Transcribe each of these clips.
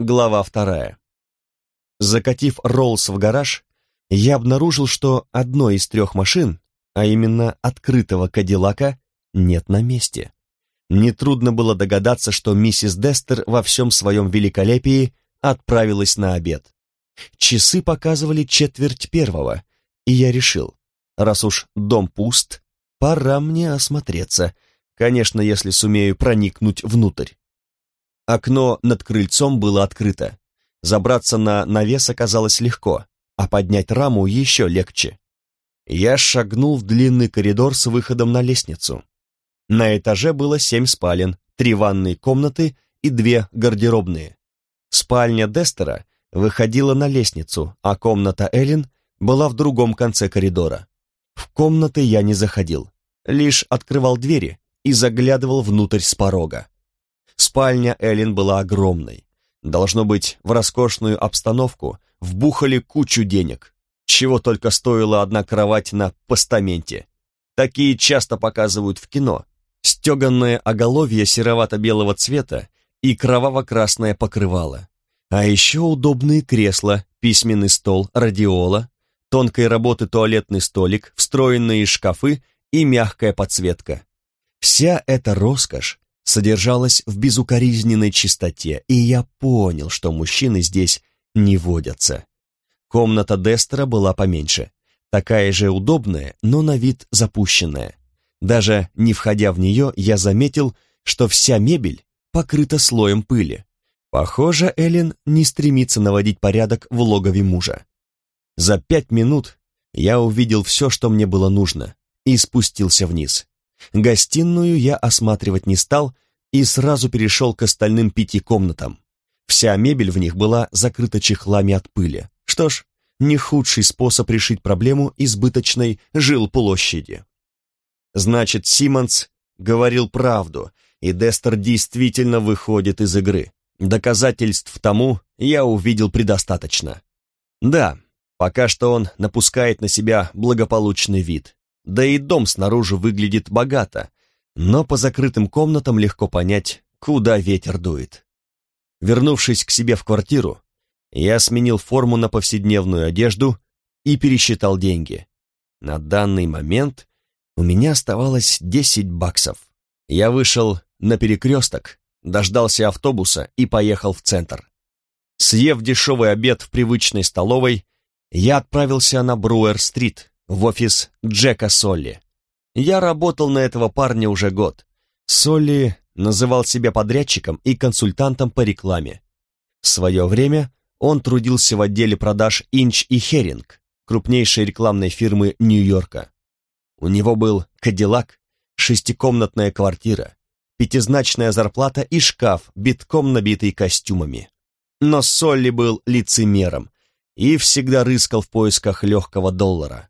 Глава вторая. Закатив Роллс в гараж, я обнаружил, что одной из трех машин, а именно открытого Кадиллака, нет на месте. Нетрудно было догадаться, что миссис Дестер во всем своем великолепии отправилась на обед. Часы показывали четверть первого, и я решил, раз уж дом пуст, пора мне осмотреться, конечно, если сумею проникнуть внутрь. Окно над крыльцом было открыто. Забраться на навес оказалось легко, а поднять раму еще легче. Я шагнул в длинный коридор с выходом на лестницу. На этаже было семь спален, три ванные комнаты и две гардеробные. Спальня Дестера выходила на лестницу, а комната Эллен была в другом конце коридора. В комнаты я не заходил, лишь открывал двери и заглядывал внутрь с порога. Спальня Эллен была огромной. Должно быть, в роскошную обстановку вбухали кучу денег, чего только стоила одна кровать на постаменте. Такие часто показывают в кино, стеганное оголовье серовато-белого цвета и кроваво-красное покрывало. А еще удобные кресла, письменный стол, радиола, тонкой работы туалетный столик, встроенные шкафы и мягкая подсветка. Вся эта роскошь содержалась в безукоризненной чистоте, и я понял, что мужчины здесь не водятся. Комната Дестера была поменьше, такая же удобная, но на вид запущенная. Даже не входя в нее, я заметил, что вся мебель покрыта слоем пыли. Похоже, Эллен не стремится наводить порядок в логове мужа. За пять минут я увидел все, что мне было нужно, и спустился вниз. Гостиную я осматривать не стал и сразу перешел к остальным пяти комнатам. Вся мебель в них была закрыта чехлами от пыли. Что ж, не худший способ решить проблему избыточной жилплощади. Значит, Симмонс говорил правду, и Дестер действительно выходит из игры. Доказательств тому я увидел предостаточно. Да, пока что он напускает на себя благополучный вид. Да и дом снаружи выглядит богато, но по закрытым комнатам легко понять, куда ветер дует. Вернувшись к себе в квартиру, я сменил форму на повседневную одежду и пересчитал деньги. На данный момент у меня оставалось 10 баксов. Я вышел на перекресток, дождался автобуса и поехал в центр. Съев дешевый обед в привычной столовой, я отправился на Бруэр-стрит, в офис Джека Солли. Я работал на этого парня уже год. Солли называл себя подрядчиком и консультантом по рекламе. В свое время он трудился в отделе продаж «Инч и Херинг», крупнейшей рекламной фирмы Нью-Йорка. У него был кадиллак, шестикомнатная квартира, пятизначная зарплата и шкаф, битком набитый костюмами. Но Солли был лицемером и всегда рыскал в поисках легкого доллара.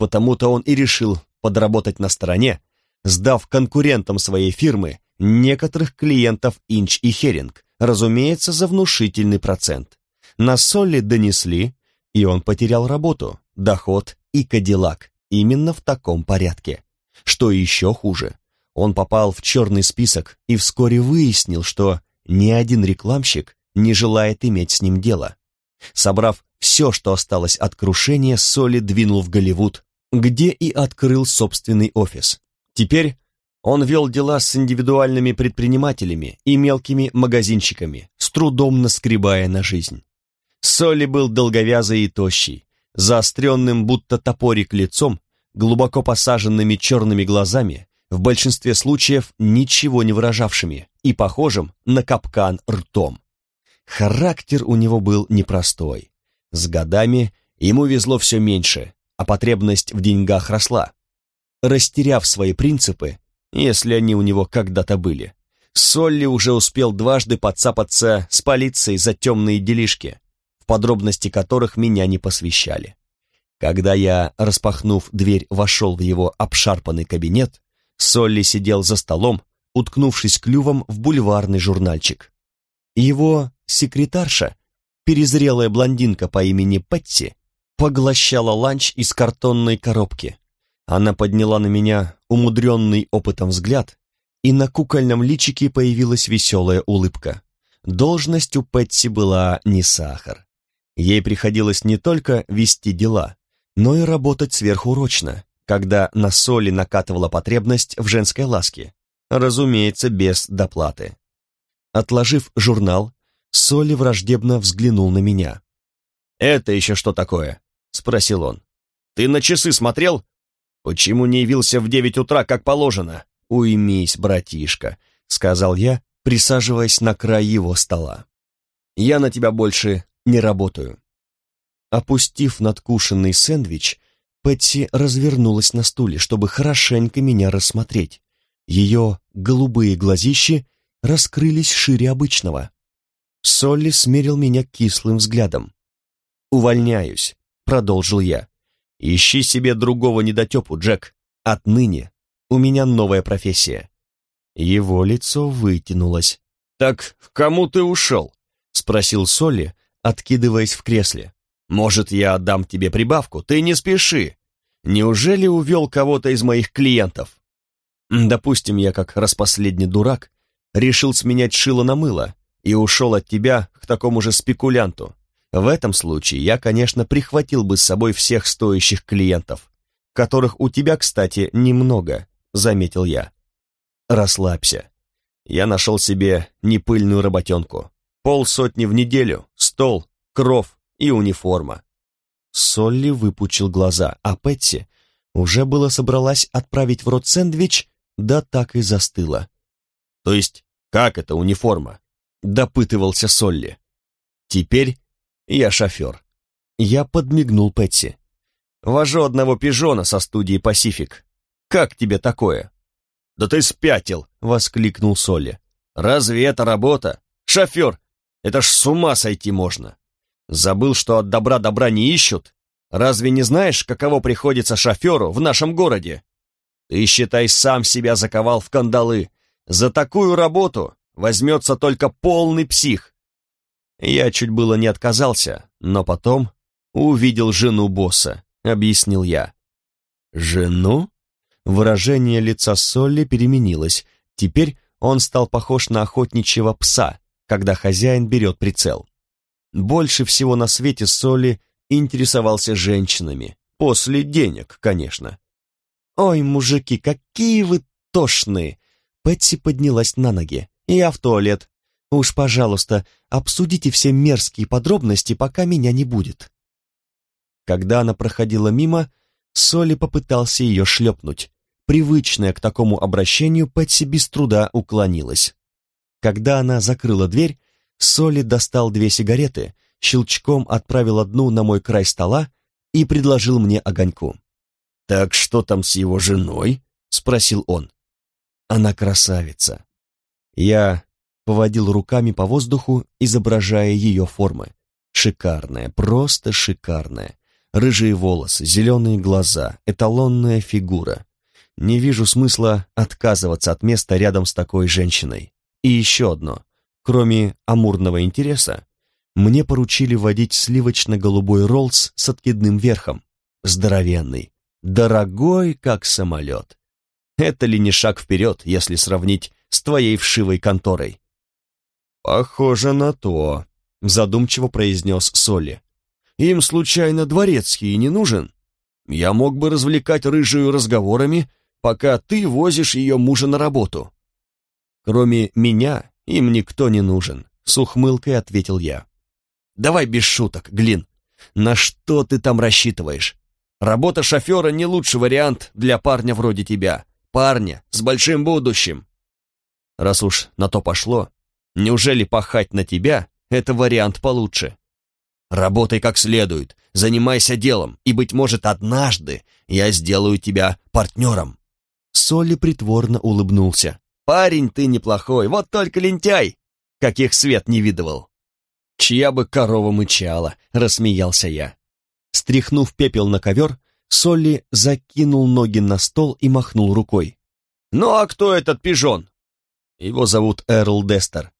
Потому-то он и решил подработать на стороне, сдав конкурентам своей фирмы некоторых клиентов Инч и Херинг, разумеется, за внушительный процент. На Солли донесли, и он потерял работу, доход и кадиллак. Именно в таком порядке. Что еще хуже, он попал в черный список и вскоре выяснил, что ни один рекламщик не желает иметь с ним дело. Собрав все, что осталось от крушения, Соли двинул в Голливуд, где и открыл собственный офис. Теперь он вел дела с индивидуальными предпринимателями и мелкими магазинчиками, с трудом наскребая на жизнь. Соли был долговязый и тощий, заостренным будто топорик лицом, глубоко посаженными черными глазами, в большинстве случаев ничего не выражавшими и похожим на капкан ртом. Характер у него был непростой. С годами ему везло все меньше, а потребность в деньгах росла. Растеряв свои принципы, если они у него когда-то были, Солли уже успел дважды подцапаться с полицией за темные делишки, подробности которых меня не посвящали. Когда я, распахнув дверь, вошел в его обшарпанный кабинет, Солли сидел за столом, уткнувшись клювом в бульварный журнальчик. Его секретарша, перезрелая блондинка по имени Пэтси, поглощала ланч из картонной коробки. Она подняла на меня умудренный опытом взгляд, и на кукольном личике появилась веселая улыбка. должность у Пэтси была не сахар. Ей приходилось не только вести дела, но и работать сверхурочно, когда на соли накатывала потребность в женской ласке, разумеется, без доплаты. Отложив журнал, Соли враждебно взглянул на меня. «Это еще что такое?» — спросил он. «Ты на часы смотрел? Почему не явился в девять утра, как положено?» «Уймись, братишка», — сказал я, присаживаясь на край его стола. «Я на тебя больше не работаю». Опустив надкушенный сэндвич, Пэтси развернулась на стуле, чтобы хорошенько меня рассмотреть. Ее голубые глазищи раскрылись шире обычного. Солли смерил меня кислым взглядом. «Увольняюсь», — продолжил я. «Ищи себе другого недотепу, Джек. Отныне у меня новая профессия». Его лицо вытянулось. «Так кому ты ушел?» — спросил Солли, откидываясь в кресле. «Может, я отдам тебе прибавку? Ты не спеши. Неужели увел кого-то из моих клиентов?» «Допустим, я, как распоследний дурак, решил сменять шило на мыло и ушел от тебя к такому же спекулянту. В этом случае я, конечно, прихватил бы с собой всех стоящих клиентов, которых у тебя, кстати, немного, заметил я. Расслабься. Я нашел себе непыльную работенку. Полсотни в неделю, стол, кров и униформа. Солли выпучил глаза, а Пэтси уже было собралась отправить в рот сэндвич, да так и застыла. То есть, как это униформа? Допытывался Солли. Теперь я шофер. Я подмигнул Пэтси. Вожу одного пижона со студии «Пасифик». Как тебе такое? «Да ты спятил!» — воскликнул Солли. «Разве это работа? Шофер! Это ж с ума сойти можно! Забыл, что от добра добра не ищут? Разве не знаешь, каково приходится шоферу в нашем городе? Ты, считай, сам себя заковал в кандалы. За такую работу возьмется только полный псих!» Я чуть было не отказался, но потом увидел жену босса, объяснил я. «Жену?» Выражение лица Солли переменилось. Теперь он стал похож на охотничьего пса, когда хозяин берет прицел. Больше всего на свете Солли интересовался женщинами. После денег, конечно. «Ой, мужики, какие вы тошные!» Пэтси поднялась на ноги. «Я в туалет. Уж, пожалуйста, обсудите все мерзкие подробности, пока меня не будет». Когда она проходила мимо, Соли попытался ее шлепнуть. Привычная к такому обращению, Пэтси без труда уклонилась. Когда она закрыла дверь, Соли достал две сигареты, щелчком отправил одну на мой край стола и предложил мне огоньку. «Так что там с его женой?» — спросил он. «Она красавица». Я поводил руками по воздуху, изображая ее формы. Шикарная, просто шикарная. Рыжие волосы, зеленые глаза, эталонная фигура. Не вижу смысла отказываться от места рядом с такой женщиной. И еще одно. Кроме амурного интереса, мне поручили водить сливочно-голубой Роллс с откидным верхом. Здоровенный, дорогой, как самолет. Это ли не шаг вперед, если сравнить с твоей вшивой конторой? «Похоже на то», — задумчиво произнес Солли. Им случайно дворецкий не нужен? Я мог бы развлекать рыжую разговорами, пока ты возишь ее мужа на работу. Кроме меня им никто не нужен, с ухмылкой ответил я. Давай без шуток, Глин. На что ты там рассчитываешь? Работа шофера не лучший вариант для парня вроде тебя. Парня с большим будущим. Раз уж на то пошло, неужели пахать на тебя — это вариант получше? Работай как следует, занимайся делом, и, быть может, однажды я сделаю тебя партнером». Солли притворно улыбнулся. «Парень ты неплохой, вот только лентяй, каких свет не видывал». «Чья бы корова мычала», — рассмеялся я. Стряхнув пепел на ковер, Солли закинул ноги на стол и махнул рукой. «Ну а кто этот пижон?» «Его зовут Эрл Дестер.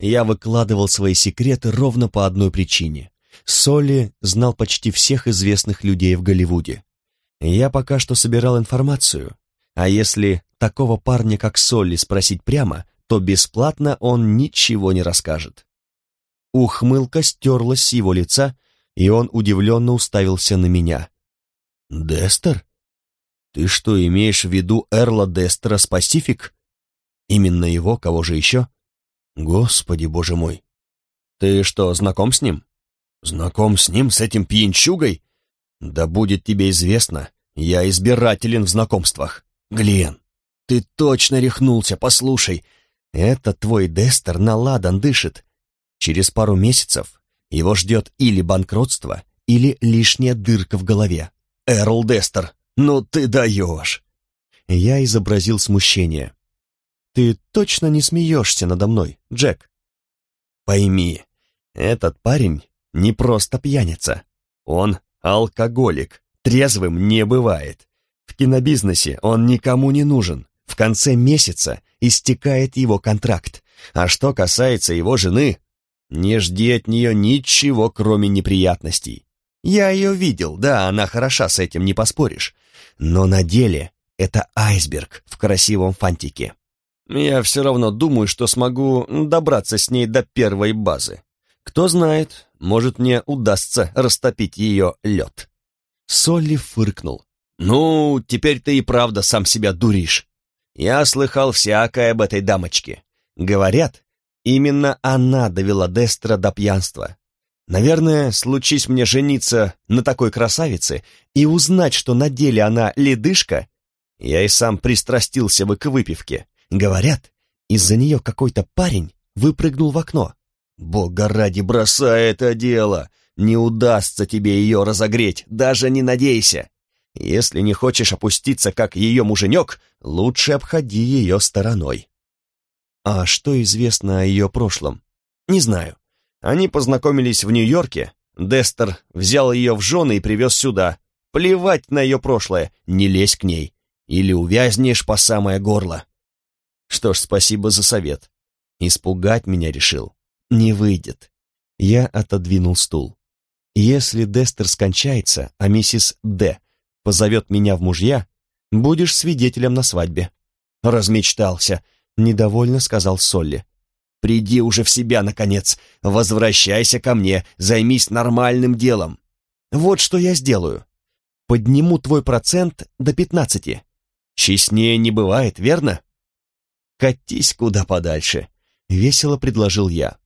Я выкладывал свои секреты ровно по одной причине. Солли знал почти всех известных людей в Голливуде. Я пока что собирал информацию, а если такого парня, как Солли, спросить прямо, то бесплатно он ничего не расскажет. Ухмылка стерлась с его лица, и он удивленно уставился на меня. «Дестер? Ты что, имеешь в виду Эрла Дестера с? Именно его, кого же еще? Господи, боже мой! Ты что, знаком с ним? Знаком с ним, с этим пьянчугой? Да будет тебе известно, я избирателен в знакомствах. Глен, ты точно рехнулся, послушай. Это твой Дестер на ладан дышит. Через пару месяцев его ждет или банкротство, или лишняя дырка в голове. Эрл Дестер, ну ты даешь!» Я изобразил смущение. «Ты точно не смеешься надо мной, Джек?» «Пойми, этот парень не просто пьяница. Он алкоголик, трезвым не бывает. В кинобизнесе он никому не нужен. В конце месяца истекает его контракт. А что касается его жены, не жди от нее ничего, кроме неприятностей. Я ее видел, да, она хороша, с этим не поспоришь. Но на деле это айсберг в красивом фантике. Я все равно думаю, что смогу добраться с ней до первой базы. Кто знает, может мне удастся растопить ее лед. Солли фыркнул. «Ну, теперь ты и правда сам себя дуришь. Я слыхал всякое об этой дамочке. Говорят, именно она довела Дестра до пьянства. Наверное, случись мне жениться на такой красавице и узнать, что на деле она ледышка, я и сам пристрастился бы к выпивке. Говорят, из-за нее какой-то парень выпрыгнул в окно. Бога ради, бросай это дело! Не удастся тебе ее разогреть, даже не надейся. Если не хочешь опуститься, как ее муженек, лучше обходи ее стороной. А что известно о ее прошлом? Не знаю. Они познакомились в Нью-Йорке. Дестер взял ее в жены и привез сюда. Плевать на ее прошлое, не лезь к ней. Или увязнешь по самое горло. Что ж, спасибо за совет. Испугать меня решил. Не выйдет. Я отодвинул стул. Если Дестер скончается, а миссис Д позовет меня в мужья, будешь свидетелем на свадьбе. Размечтался, недовольно сказал Солли. Приди уже в себя, наконец. Возвращайся ко мне, займись нормальным делом. Вот что я сделаю. Подниму твой процент до пятнадцати. Честнее не бывает, верно? Катись куда подальше, весело предложил я.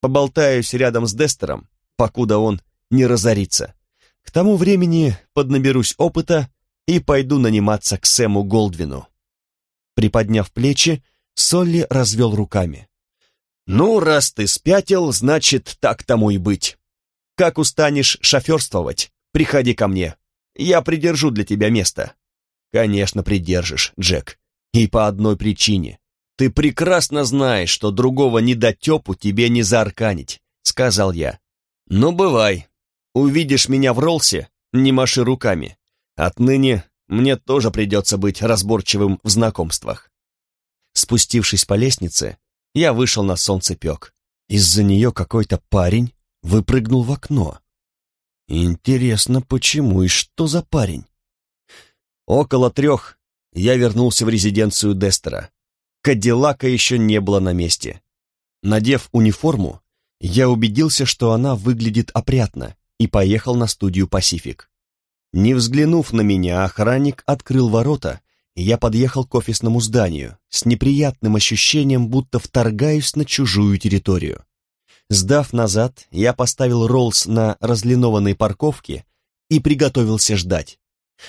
Поболтаюсь рядом с Дестером, покуда он не разорится. К тому времени поднаберусь опыта и пойду наниматься к Сэму Голдвину. Приподняв плечи, Солли развел руками. «Ну, раз ты спятил, значит, так тому и быть. Как устанешь шоферствовать, приходи ко мне. Я придержу для тебя место». «Конечно, придержишь, Джек. И по одной причине. Ты прекрасно знаешь, что другого недотепу тебе не заарканить», — сказал я. «Ну, бывай. Увидишь меня в Ролсе, не маши руками. Отныне мне тоже придется быть разборчивым в знакомствах». Спустившись по лестнице, я вышел на солнцепек. Из-за нее какой-то парень выпрыгнул в окно. Интересно, почему и что за парень? Около трех я вернулся в резиденцию Дестера. Кадиллака еще не было на месте. Надев униформу, я убедился, что она выглядит опрятно, и поехал на студию «Пасифик». Не взглянув на меня, охранник открыл ворота я подъехал к офисному зданию с неприятным ощущением, будто вторгаюсь на чужую территорию. Сдав назад, я поставил Роллс на разлинованной парковке и приготовился ждать.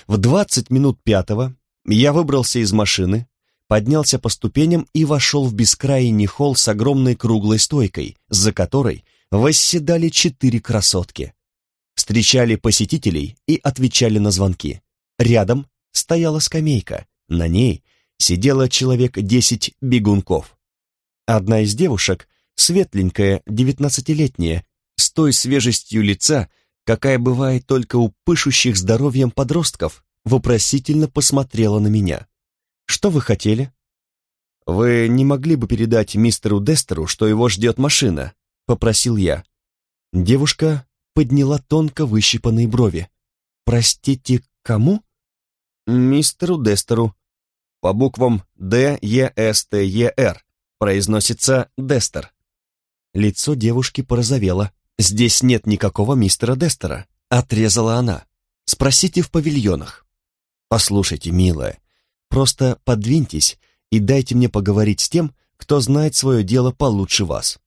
В двадцать минут пятого я выбрался из машины, поднялся по ступеням и вошел в бескрайний холл с огромной круглой стойкой, за которой восседали четыре красотки. Встречали посетителей и отвечали на звонки. Рядом стояла скамейка, на ней сидело человек десять бегунков. Одна из девушек, светленькая, девятнадцатилетняя, с той свежестью лица, какая бывает только у пышущих здоровьем подростков, вопросительно посмотрела на меня. «Что вы хотели?» «Вы не могли бы передать мистеру Дестеру, что его ждет машина?» — попросил я. Девушка подняла тонко выщипанные брови. «Простите, кому?» «Мистеру Дестеру», по буквам Д, Е, С, Т, Е, Р. произносится Дестер. Лицо девушки порозовело. «Здесь нет никакого мистера Дестера», — отрезала она. «Спросите в павильонах». «Послушайте, милая, просто подвиньтесь и дайте мне поговорить с тем, кто знает свое дело получше вас».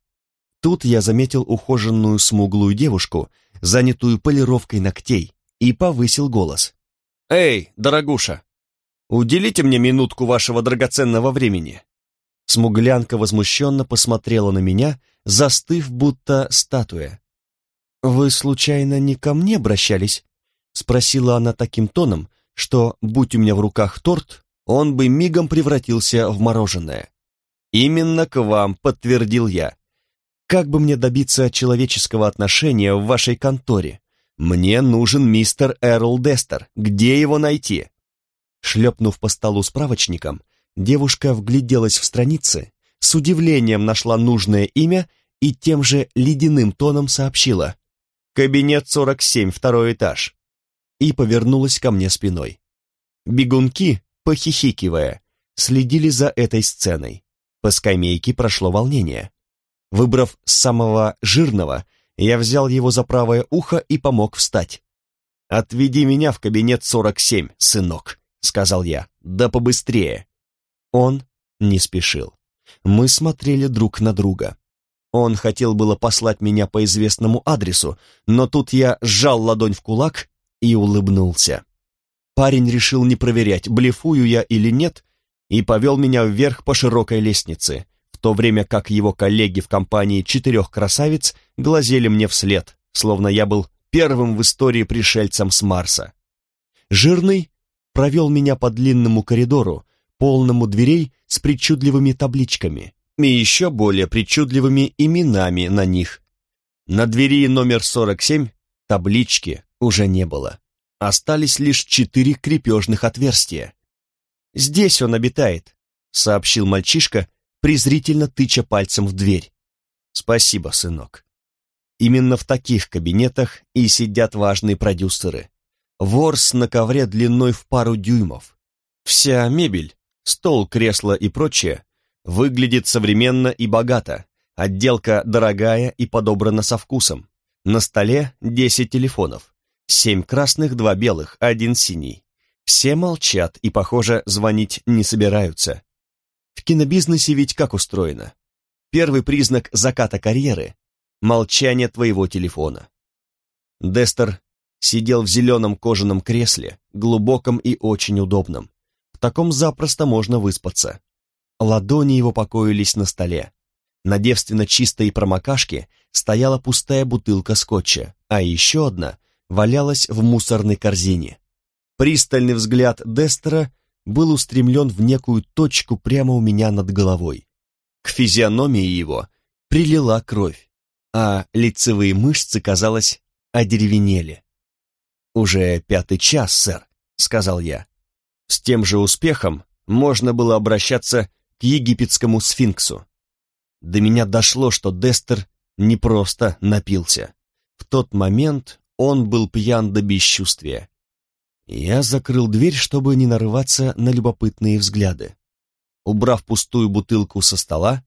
Тут я заметил ухоженную смуглую девушку, занятую полировкой ногтей, и повысил голос. «Эй, дорогуша, уделите мне минутку вашего драгоценного времени». Смуглянка возмущенно посмотрела на меня, застыв, будто статуя. «Вы, случайно, не ко мне обращались?» — спросила она таким тоном, что, будь у меня в руках торт, он бы мигом превратился в мороженое. «Именно к вам», — подтвердил я. «Как бы мне добиться человеческого отношения в вашей конторе? Мне нужен мистер Эрл Дестер. Где его найти?» Шлепнув по столу справочником, девушка вгляделась в страницы, с удивлением нашла нужное имя и тем же ледяным тоном сообщила «Кабинет 47, второй этаж» и повернулась ко мне спиной. Бегунки, похихикивая, следили за этой сценой. По скамейке прошло волнение. Выбрав самого жирного, я взял его за правое ухо и помог встать. «Отведи меня в кабинет 47, сынок», — сказал я, — «да побыстрее». Он не спешил. Мы смотрели друг на друга. Он хотел было послать меня по известному адресу, но тут я сжал ладонь в кулак и улыбнулся. Парень решил не проверять, блефую я или нет, и повел меня вверх по широкой лестнице, в то время как его коллеги в компании четырех красавиц глазели мне вслед, словно я был первым в истории пришельцем с Марса. Жирный провел меня по длинному коридору, полному дверей с причудливыми табличками и еще более причудливыми именами на них. На двери номер 47 таблички уже не было. Остались лишь четыре крепежных отверстия. «Здесь он обитает», — сообщил мальчишка, презрительно тыча пальцем в дверь. «Спасибо, сынок». Именно в таких кабинетах и сидят важные продюсеры. Ворс на ковре длиной в пару дюймов. Вся мебель, стол, кресло и прочее, выглядит современно и богато. Отделка дорогая и подобрана со вкусом. На столе 10 телефонов. Семь красных, два белых, один синий. Все молчат и, похоже, звонить не собираются. В кинобизнесе ведь как устроено? Первый признак заката карьеры — молчание твоего телефона. Дестер сидел в зеленом кожаном кресле, глубоком и очень удобном. В таком запросто можно выспаться. Ладони его покоились на столе. На девственно чистой промокашке стояла пустая бутылка скотча, а еще одна валялась в мусорной корзине. Пристальный взгляд Дестера был устремлен в некую точку прямо у меня над головой. К физиономии его прилила кровь, а лицевые мышцы, казалось, одеревенели. «Уже пятый час, сэр», — сказал я. С тем же успехом можно было обращаться к египетскому сфинксу. До меня дошло, что Дестер не просто напился. В тот момент он был пьян до бесчувствия. Я закрыл дверь, чтобы не нарываться на любопытные взгляды. Убрав пустую бутылку со стола,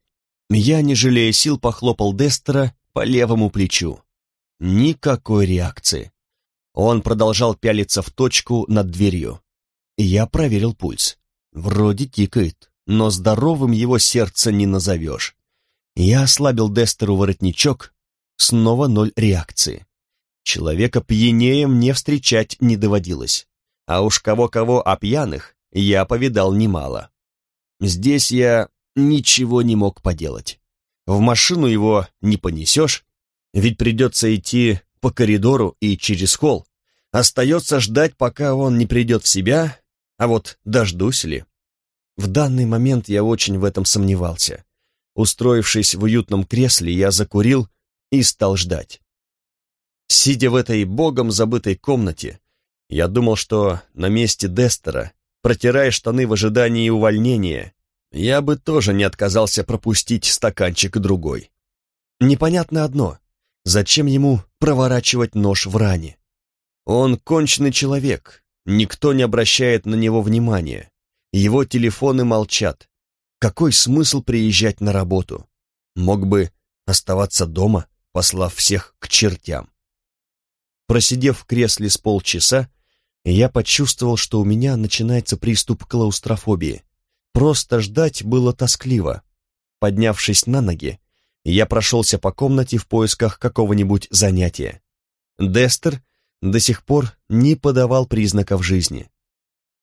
я, не жалея сил, похлопал Дестера по левому плечу. Никакой реакции. Он продолжал пялиться в точку над дверью. Я проверил пульс. Вроде тикает, но здоровым его сердце не назовешь. Я ослабил Дестеру воротничок, снова ноль реакции. Человека пьянее мне встречать не доводилось. А уж кого-кого, а пьяных я повидал немало. Здесь я ничего не мог поделать. В машину его не понесешь, ведь придется идти по коридору и через холл. Остается ждать, пока он не придет в себя, а вот дождусь ли? В данный момент я очень в этом сомневался. Устроившись в уютном кресле, я закурил и стал ждать. Сидя в этой богом забытой комнате, я думал, что на месте Дестера, протирая штаны в ожидании увольнения, я бы тоже не отказался пропустить стаканчик другой. Непонятно одно, зачем ему проворачивать нож в ране? Он конченый человек, никто не обращает на него внимания, его телефоны молчат. Какой смысл приезжать на работу? Мог бы оставаться дома, послав всех к чертям. Просидев в кресле с полчаса, я почувствовал, что у меня начинается приступ клаустрофобии. Просто ждать было тоскливо. Поднявшись на ноги, я прошелся по комнате в поисках какого-нибудь занятия. Дестер до сих пор не подавал признаков жизни.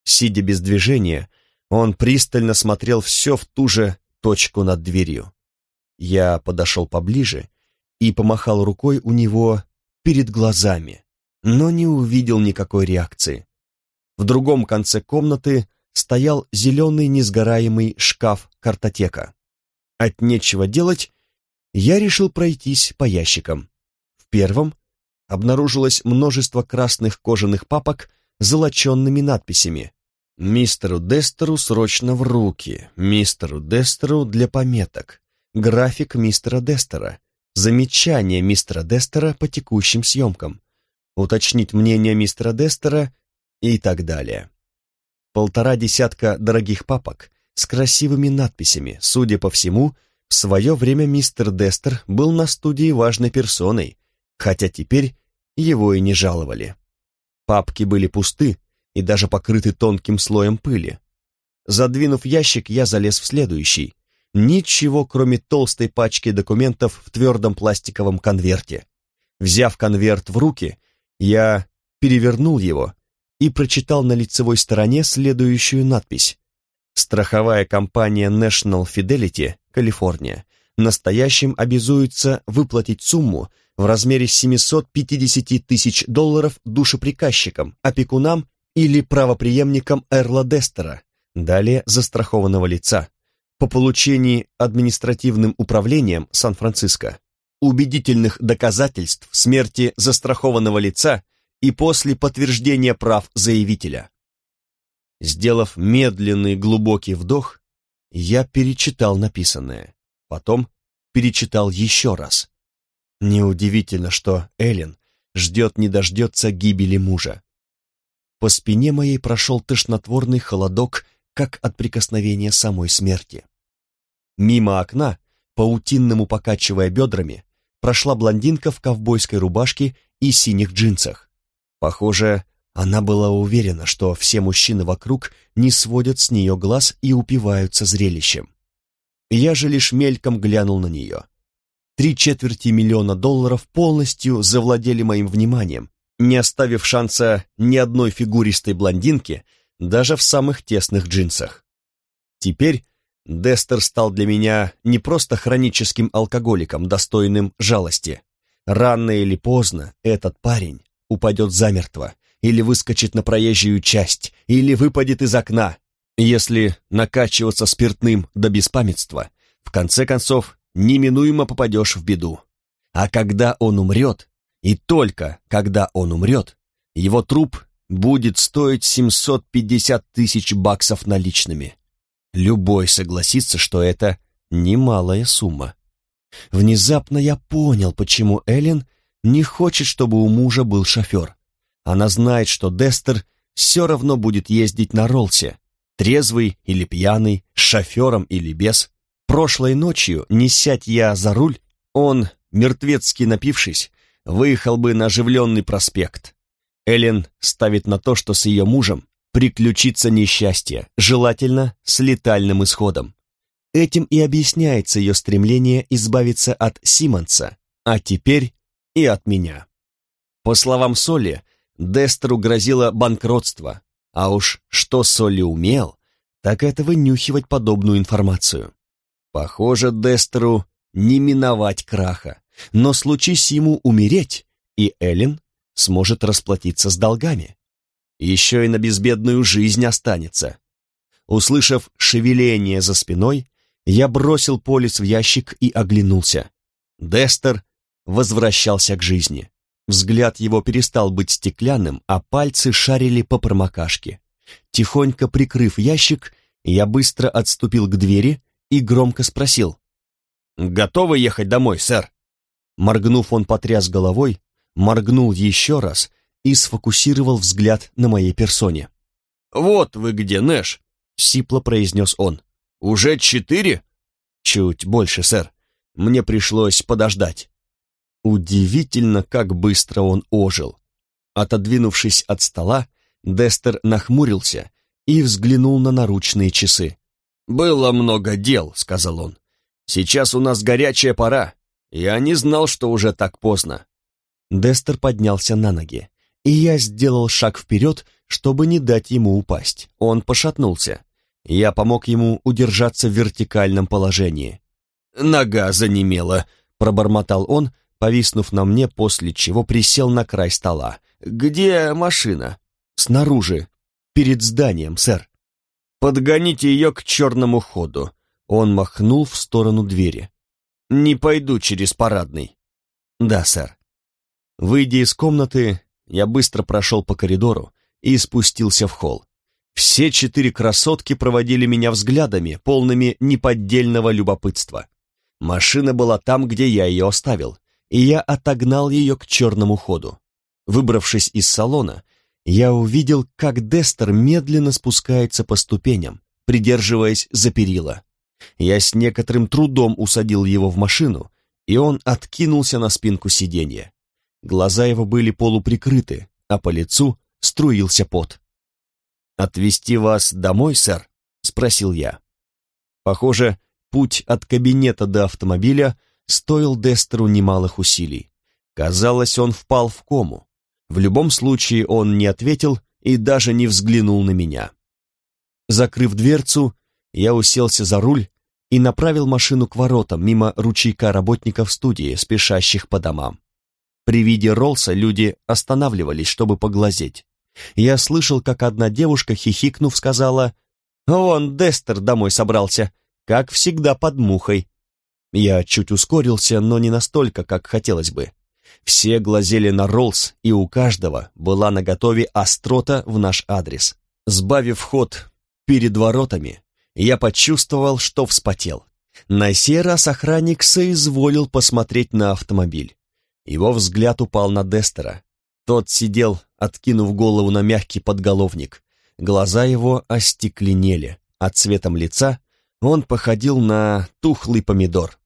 Сидя без движения, он пристально смотрел все в ту же точку над дверью. Я подошел поближе и помахал рукой у него перед глазами, но не увидел никакой реакции. В другом конце комнаты стоял зеленый несгораемый шкаф-картотека. От нечего делать я решил пройтись по ящикам. В первом обнаружилось множество красных кожаных папок с золоченными надписями. «Мистеру Дестеру срочно в руки», «Мистеру Дестеру для пометок», «График мистера Дестера», «Замечание мистера Дестера по текущим съемкам», «Уточнить мнение мистера Дестера» и так далее. Полтора десятка дорогих папок с красивыми надписями, судя по всему, в свое время мистер Дестер был на студии важной персоной, хотя теперь его и не жаловали. Папки были пусты и даже покрыты тонким слоем пыли. Задвинув ящик, я залез в следующий. Ничего, кроме толстой пачки документов в твердом пластиковом конверте. Взяв конверт в руки, я перевернул его и прочитал на лицевой стороне следующую надпись. Страховая компания National Fidelity, Калифорния, настоящим обязуется выплатить сумму в размере 750 тысяч долларов душеприказчикам, опекунам или правоприемникам Эрла Дестера, далее застрахованного лица, по получении административным управлением Сан-Франциско убедительных доказательств смерти застрахованного лица и после подтверждения прав заявителя. Сделав медленный глубокий вдох, я перечитал написанное, потом перечитал еще раз. Неудивительно, что Эллен ждет не дождется гибели мужа. По спине моей прошел тошнотворный холодок, как от прикосновения самой смерти. Мимо окна, паутинному покачивая бедрами, прошла блондинка в ковбойской рубашке и синих джинсах. Похоже, она была уверена, что все мужчины вокруг не сводят с нее глаз и упиваются зрелищем. Я же лишь мельком глянул на нее. Три четверти миллиона долларов полностью завладели моим вниманием, не оставив шанса ни одной фигуристой блондинке, даже в самых тесных джинсах. Теперь Дестер стал для меня не просто хроническим алкоголиком, достойным жалости. Рано или поздно этот парень упадет замертво, или выскочит на проезжую часть, или выпадет из окна. Если накачиваться спиртным до беспамятства, в конце концов, неминуемо попадешь в беду. А когда он умрет, и только когда он умрет, его труп будет стоить 750 тысяч баксов наличными. Любой согласится, что это немалая сумма. Внезапно я понял, почему Эллен не хочет, чтобы у мужа был шофер. Она знает, что Дестер все равно будет ездить на Ролсе, трезвый или пьяный, с шофером или без. Прошлой ночью, не сядь я за руль, он, мертвецки напившись, выехал бы на оживленный проспект. Эллен ставит на то, что с ее мужем приключится несчастье, желательно с летальным исходом. Этим и объясняется ее стремление избавиться от Симонса, а теперь и от меня. По словам Соли, Дестеру грозило банкротство, а уж что Соли умел, так это вынюхивать подобную информацию. Похоже, Дестеру не миновать краха, но случись ему умереть, и Эллен сможет расплатиться с долгами еще и на безбедную жизнь останется. Услышав шевеление за спиной, я бросил полис в ящик и оглянулся. Дестер возвращался к жизни. Взгляд его перестал быть стеклянным, а пальцы шарили по промокашке. Тихонько прикрыв ящик, я быстро отступил к двери и громко спросил. «Готовы ехать домой, сэр?» Моргнув, он потряс головой, моргнул еще раз и сфокусировал взгляд на моей персоне. «Вот вы где, Нэш!» — сипло произнес он. Уже четыре?» «Чуть больше, сэр. Мне пришлось подождать». Удивительно, как быстро он ожил. Отодвинувшись от стола, Дестер нахмурился и взглянул на наручные часы. «Было много дел», — сказал он. «Сейчас у нас горячая пора. Я не знал, что уже так поздно». Дестер поднялся на ноги, и я сделал шаг вперед, чтобы не дать ему упасть. Он пошатнулся. Я помог ему удержаться в вертикальном положении. «Нога занемела», — пробормотал он, повиснув на мне, после чего присел на край стола. «Где машина?» «Снаружи, перед зданием, сэр». «Подгоните ее к черному ходу». Он махнул в сторону двери. «Не пойду через парадный». «Да, сэр». Выйдя из комнаты, я быстро прошел по коридору и спустился в холл. Все четыре красотки проводили меня взглядами, полными неподдельного любопытства. Машина была там, где я ее оставил, и я отогнал ее к черному ходу. Выбравшись из салона, я увидел, как Дестер медленно спускается по ступеням, придерживаясь за перила. Я с некоторым трудом усадил его в машину, и он откинулся на спинку сиденья. Глаза его были полуприкрыты, а по лицу струился пот. «Отвезти вас домой, сэр?» — спросил я. Похоже, путь от кабинета до автомобиля стоил Дестеру немалых усилий. Казалось, он впал в кому. В любом случае он не ответил и даже не взглянул на меня. Закрыв дверцу, я уселся за руль и направил машину к воротам мимо ручейка работников студии, спешащих по домам. При виде Ролса люди останавливались, чтобы поглазеть. Я слышал, как одна девушка, хихикнув, сказала, «Вон Дестер домой собрался, как всегда под мухой». Я чуть ускорился, но не настолько, как хотелось бы. Все глазели на Роллс, и у каждого была наготове острота в наш адрес. Сбавив ход перед воротами, я почувствовал, что вспотел. На сей раз охранник соизволил посмотреть на автомобиль. Его взгляд упал на Дестера. Тот сидел, откинув голову на мягкий подголовник. Глаза его остекленели, а цветом лица он походил на тухлый помидор.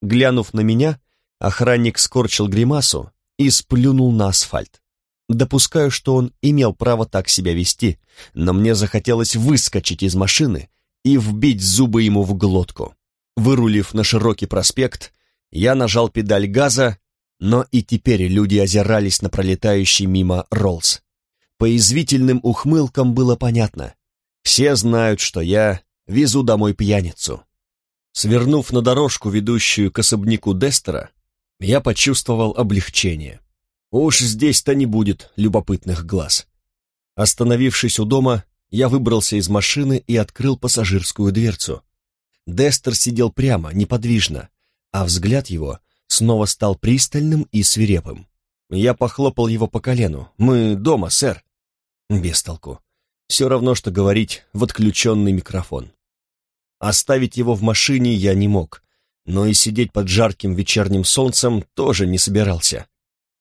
Глянув на меня, охранник скорчил гримасу и сплюнул на асфальт. Допускаю, что он имел право так себя вести, но мне захотелось выскочить из машины и вбить зубы ему в глотку. Вырулив на широкий проспект, я нажал педаль газа но и теперь люди озирались на пролетающий мимо Роллс. По извительным ухмылкам было понятно. Все знают, что я везу домой пьяницу. Свернув на дорожку, ведущую к особняку Дестера, я почувствовал облегчение. Уж здесь-то не будет любопытных глаз. Остановившись у дома, я выбрался из машины и открыл пассажирскую дверцу. Дестер сидел прямо, неподвижно, а взгляд его снова стал пристальным и свирепым. Я похлопал его по колену. «Мы дома, сэр». Без толку. Все равно, что говорить в отключенный микрофон. Оставить его в машине я не мог, но и сидеть под жарким вечерним солнцем тоже не собирался.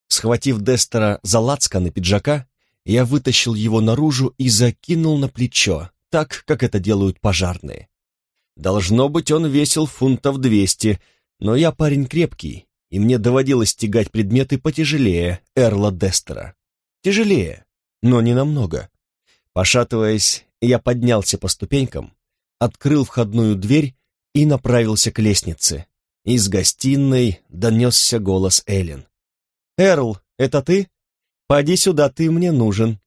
Схватив Дестера за лацканы пиджака, я вытащил его наружу и закинул на плечо, так, как это делают пожарные. Должно быть, он весил фунтов двести, но я парень крепкий, и мне доводилось тягать предметы потяжелее Эрла Дестера. Тяжелее, но не намного. Пошатываясь, я поднялся по ступенькам, открыл входную дверь и направился к лестнице. Из гостиной донесся голос Эллен. «Эрл, это ты? Поди сюда, ты мне нужен».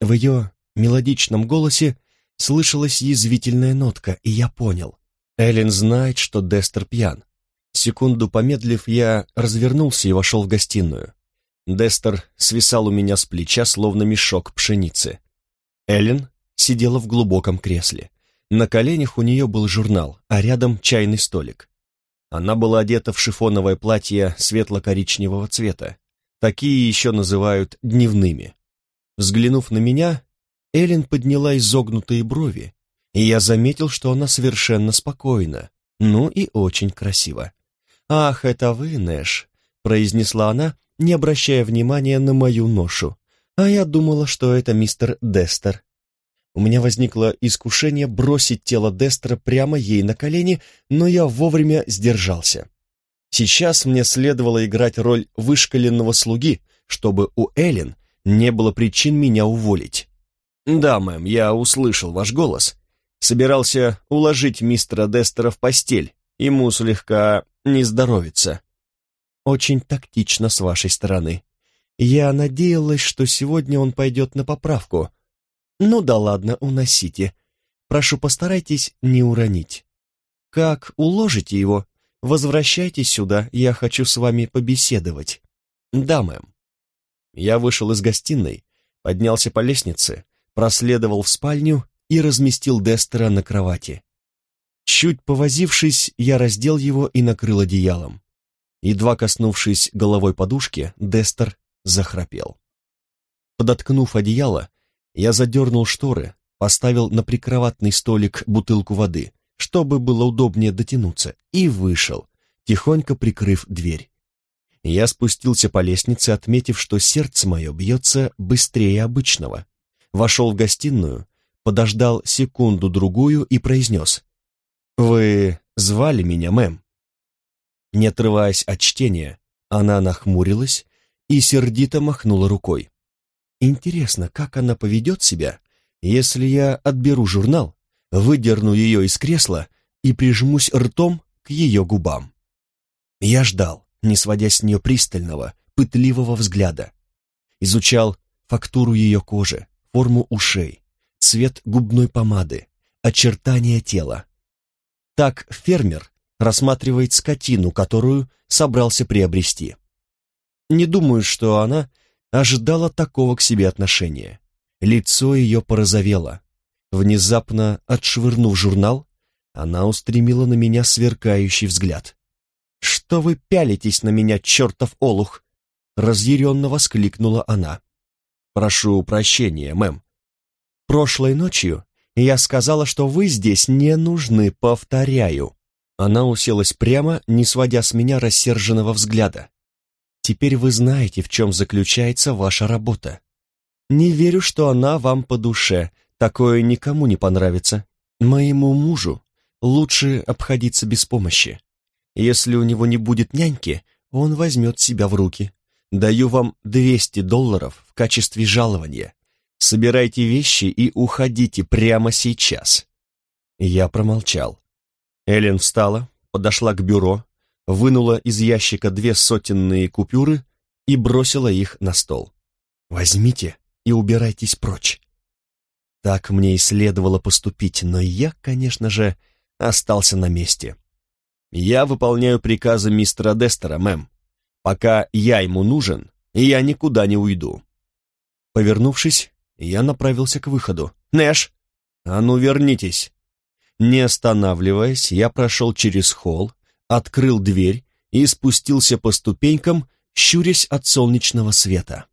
В ее мелодичном голосе слышалась язвительная нотка, и я понял. Эллен знает, что Дестер пьян. Секунду помедлив, я развернулся и вошел в гостиную. Дестер свисал у меня с плеча, словно мешок пшеницы. Эллен сидела в глубоком кресле. На коленях у нее был журнал, а рядом чайный столик. Она была одета в шифоновое платье светло-коричневого цвета. Такие еще называют дневными. Взглянув на меня, Эллен подняла изогнутые брови, и я заметил, что она совершенно спокойна, ну и очень красиво. «Ах, это вы, Нэш», — произнесла она, не обращая внимания на мою ношу. «А я думала, что это мистер Дестер». У меня возникло искушение бросить тело Дестера прямо ей на колени, но я вовремя сдержался. Сейчас мне следовало играть роль вышкаленного слуги, чтобы у Эллен не было причин меня уволить. «Да, мэм, я услышал ваш голос. Собирался уложить мистера Дестера в постель. Ему слегка не здоровится». «Очень тактично с вашей стороны. Я надеялась, что сегодня он пойдет на поправку. Ну да ладно, уносите. Прошу, постарайтесь не уронить. Как уложите его, возвращайтесь сюда, я хочу с вами побеседовать». «Да, мэм». Я вышел из гостиной, поднялся по лестнице, проследовал в спальню и разместил Дестера на кровати. Чуть повозившись, я раздел его и накрыл одеялом. Едва коснувшись головой подушки, Дестер захрапел. Подоткнув одеяло, я задернул шторы, поставил на прикроватный столик бутылку воды, чтобы было удобнее дотянуться, и вышел, тихонько прикрыв дверь. Я спустился по лестнице, отметив, что сердце мое бьется быстрее обычного. Вошел в гостиную, подождал секунду-другую и произнес. «Вы звали меня, мэм?» Не отрываясь от чтения, она нахмурилась и сердито махнула рукой. «Интересно, как она поведет себя, если я отберу журнал, выдерну ее из кресла и прижмусь ртом к ее губам?» Я ждал не сводя с нее пристального, пытливого взгляда. Изучал фактуру ее кожи, форму ушей, цвет губной помады, очертания тела. Так фермер рассматривает скотину, которую собрался приобрести. Не думаю, что она ожидала такого к себе отношения. Лицо ее порозовело. Внезапно отшвырнув журнал, она устремила на меня сверкающий взгляд. «Что вы пялитесь на меня, чертов олух?» Разъяренно воскликнула она. «Прошу прощения, мэм. Прошлой ночью я сказала, что вы здесь не нужны, повторяю». Она уселась прямо, не сводя с меня рассерженного взгляда. «Теперь вы знаете, в чем заключается ваша работа. Не верю, что она вам по душе, такое никому не понравится. Моему мужу лучше обходиться без помощи. Если у него не будет няньки, он возьмет себя в руки. Даю вам 200 долларов в качестве жалования. Собирайте вещи и уходите прямо сейчас». Я промолчал. Эллен встала, подошла к бюро, вынула из ящика две сотенные купюры и бросила их на стол. «Возьмите и убирайтесь прочь». Так мне и следовало поступить, но я, конечно же, остался на месте. «Я выполняю приказы мистера Дестера, мэм. Пока я ему нужен, я никуда не уйду». Повернувшись, я направился к выходу. «Нэш! А ну вернитесь!» Не останавливаясь, я прошел через холл, открыл дверь и спустился по ступенькам, щурясь от солнечного света.